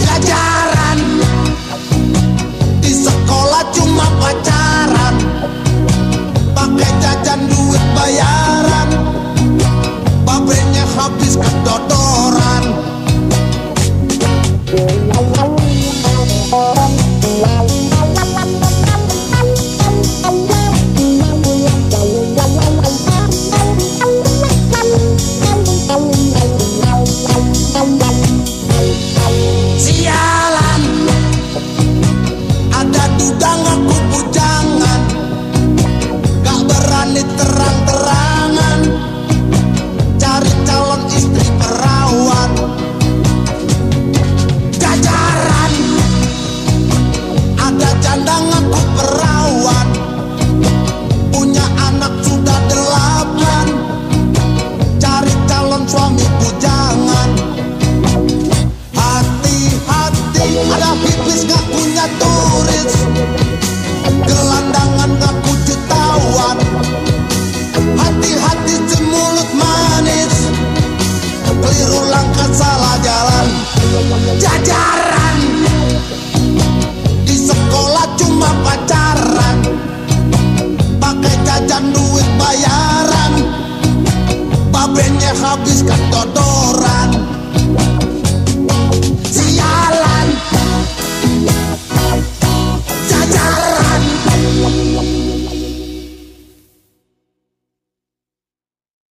jajaran. Di sekolah cuma pacaran. Pakai jajan duit bayaran. Pabriknya habis kedodot kayak turis. Gelandangan ngaku jutawan. Hati-hati si mulut manis. Keliru langkah salah jalan. Jajaran. Di sekolah cuma pacaran. Pakai jajan duit bayaran. Babenya habiskan todoran